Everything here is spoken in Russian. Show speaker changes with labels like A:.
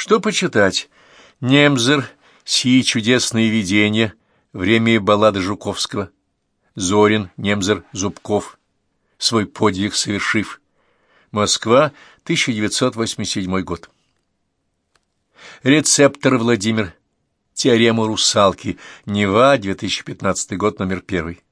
A: Что почитать? Немзер, сии чудесные видения, время и баллады Жуковского. Зорин, Немзер, Зубков, свой подвиг совершив. Москва, 1987 год. Рецептор Владимир. Теорема русалки. Нева, 2015 год, номер первый.